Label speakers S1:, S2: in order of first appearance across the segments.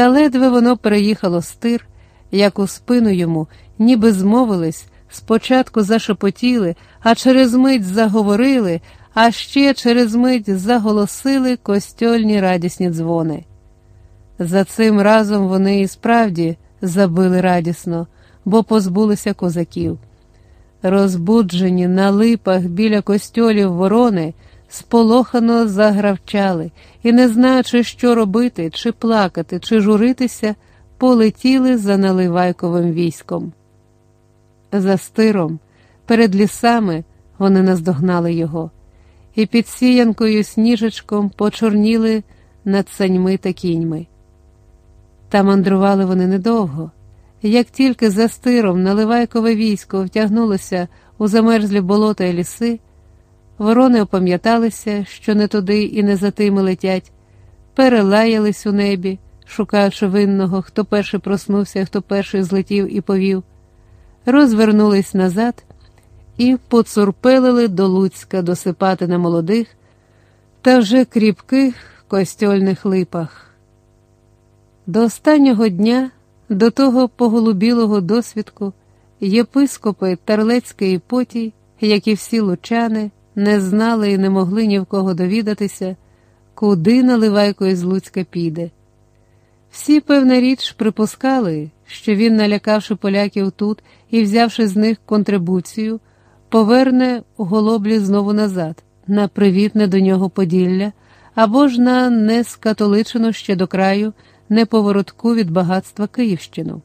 S1: Та ледве воно переїхало стир, як у спину йому, ніби змовились, спочатку зашепотіли, а через мить заговорили, а ще через мить заголосили костьольні радісні дзвони. За цим разом вони і справді забили радісно, бо позбулися козаків. Розбуджені на липах біля костьолів ворони, сполохано загравчали і, не знаючи, що робити, чи плакати, чи журитися, полетіли за наливайковим військом. За стиром, перед лісами вони наздогнали його, і під сіянкою сніжечком почорніли над саньми та кіньми. Та мандрували вони недовго. Як тільки за стиром наливайкове військо втягнулося у замерзлі болота і ліси, ворони опам'яталися, що не туди і не за тими летять, перелаялись у небі, шукаючи винного, хто перший проснувся, хто перший злетів і повів, розвернулись назад і поцурпелили до Луцька досипати на молодих та вже кріпких костьольних липах. До останнього дня, до того поголубілого досвідку, єпископи Тарлецький і Потій, як і всі лучани, не знали і не могли ні в кого довідатися, куди наливайко із Луцька піде. Всі, певна річ, припускали, що він, налякавши поляків тут і взявши з них контрибуцію, поверне голоблі знову назад, на привітне до нього Поділля або ж на нескатоличину ще до краю неповоротку від багатства Київщину.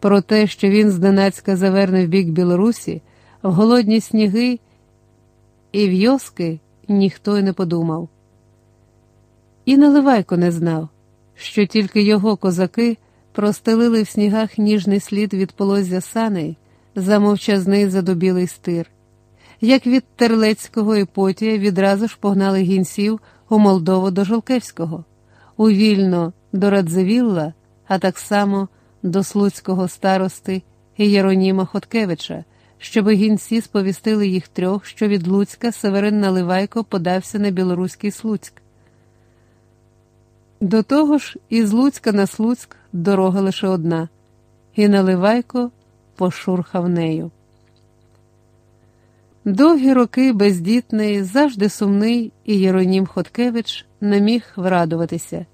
S1: Про те, що він зненацька заверне в бік Білорусі, в голодні сніги і в'йоски ніхто й не подумав. І Наливайко не знав, що тільки його козаки простелили в снігах ніжний слід від полоззя саней, за мовчазний задубілий стир, як від Терлецького і Потія відразу ж погнали гінців у Молдову до Жолкевського, у вільно до Радзивілла, а так само до Слуцького старости і Єроніма Хоткевича, щоб гінці сповістили їх трьох, що від Луцька Северин Наливайко подався на білоруський Слуцьк. До того ж, із Луцька на Слуцьк дорога лише одна, і Наливайко пошурхав нею. Довгі роки бездітний, завжди сумний, і Єронім Хоткевич не міг врадуватися.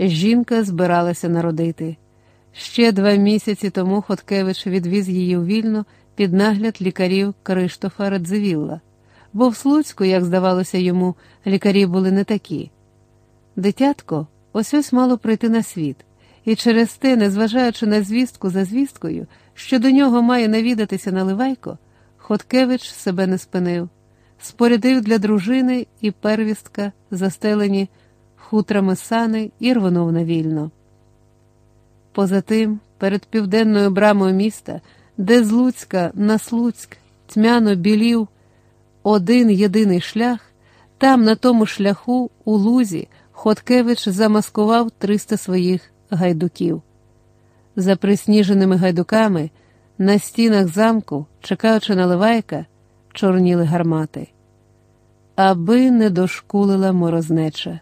S1: Жінка збиралася народити. Ще два місяці тому Хоткевич відвіз її у вільно під нагляд лікарів Криштофа Радзивілла, бо в Слуцьку, як здавалося йому, лікарі були не такі. Дитятко ось ось мало прийти на світ, і через те, незважаючи на звістку за звісткою, що до нього має навідатися наливайко, Хоткевич себе не спинив, спорядив для дружини і первістка, застелені хутрами сани і рвонув навільно. Поза тим, перед південною брамою міста, де з Луцька на Слуцьк тьмяно білів один єдиний шлях, там, на тому шляху, у лузі, Хоткевич замаскував 300 своїх гайдуків. За присніженими гайдуками на стінах замку, чекаючи на Ливайка, чорніли гармати, аби не дошкулила морознеча.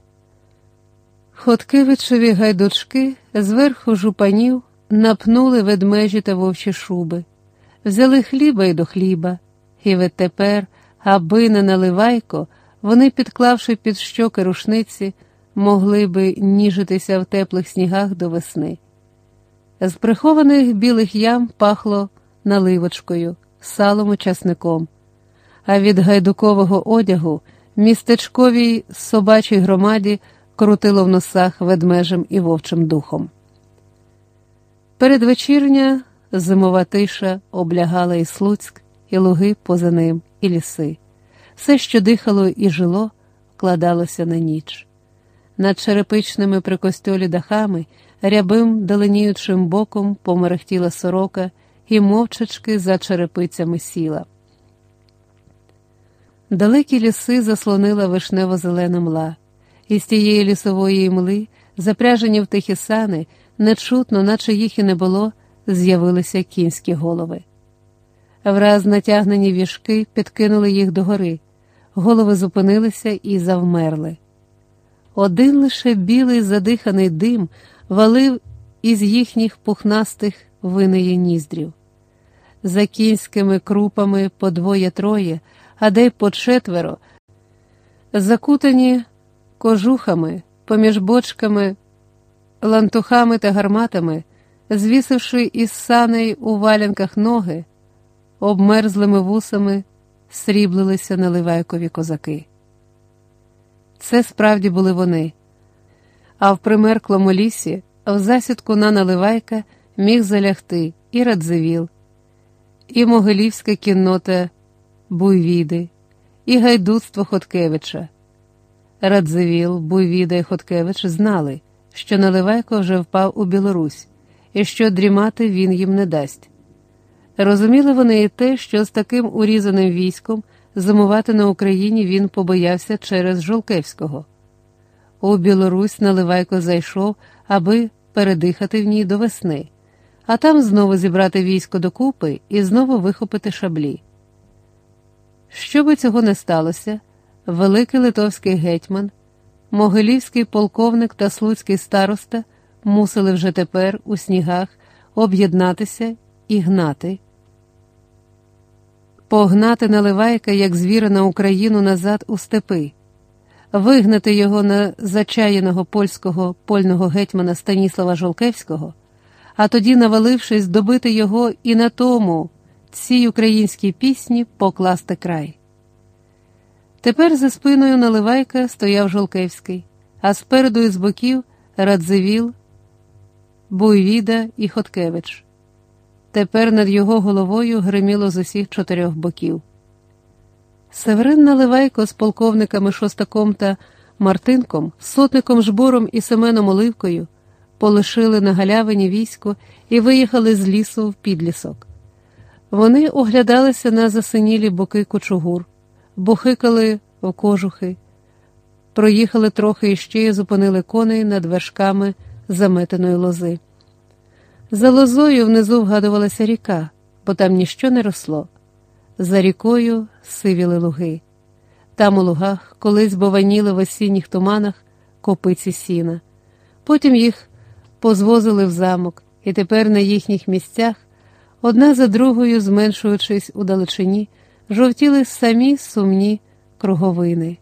S1: Хоткевичеві гайдучки зверху жупанів напнули ведмежі та вовчі шуби, взяли хліба й до хліба, і відтепер, аби не наливайко, вони, підклавши під щоки рушниці, могли би ніжитися в теплих снігах до весни. З прихованих білих ям пахло наливочкою, салом і часником, а від гайдукового одягу містечковій собачій громаді крутило в носах ведмежим і вовчим духом. Передвечірня зимова тиша облягала і Слуцьк, і луги поза ним, і ліси. Все, що дихало і жило, кладалося на ніч. Над черепичними при костьолі дахами, рябим даленіючим боком померехтіла сорока і мовчачки за черепицями сіла. Далекі ліси заслонила вишнево зелена мла. Із тієї лісової імли, запряжені в тихі сани, нечутно, наче їх і не було, з'явилися кінські голови. Враз натягнені віжки підкинули їх догори, голови зупинилися і завмерли. Один лише білий задиханий дим валив із їхніх пухнастих виниє ніздрів. За кінськими крупами по двоє-троє, а де по четверо, закутані кожухами, поміж бочками, лантухами та гарматами, звісивши із саней у валянках ноги, обмерзлими вусами сріблилися наливайкові козаки. Це справді були вони, а в примерклому лісі, в засідку на наливайка міг залягти і Радзивіл, і Могилівська кіннота Буйвіди, і гайдутство Хоткевича. Радзивіл, Буйвіда і Хоткевич знали, що Наливайко вже впав у Білорусь і що дрімати він їм не дасть. Розуміли вони і те, що з таким урізаним військом зимувати на Україні він побоявся через Жолкевського. У Білорусь Наливайко зайшов, аби передихати в ній до весни, а там знову зібрати військо докупи і знову вихопити шаблі. Що би цього не сталося, великий литовський гетьман, могилівський полковник та слуцький староста мусили вже тепер у снігах об'єднатися і гнати. Погнати наливайка, як звіра на Україну назад у степи, вигнати його на зачаяного польського польного гетьмана Станіслава Жолкевського, а тоді, навалившись, добити його і на тому цій українській пісні покласти край. Тепер за спиною наливайка стояв Жолкевський, а спереду і з боків Радзивіл, Буйвіда і Хоткевич. Тепер над його головою гриміло з усіх чотирьох боків. Северин Наливайко з полковниками Шостаком та Мартинком, сотником Жбором і Семеном Оливкою полишили на галявині військо і виїхали з лісу в підлісок. Вони оглядалися на засинілі боки кучугур, бухикали в кожухи, проїхали трохи іще і зупинили коней над вершками заметеної лози. За лозою внизу вгадувалася ріка, бо там ніщо не росло. За рікою сивіли луги. Там у лугах колись бованіли в осінніх туманах копиці сіна. Потім їх позвозили в замок, і тепер на їхніх місцях, одна за другою, зменшуючись у далечині, жовтіли самі сумні круговини.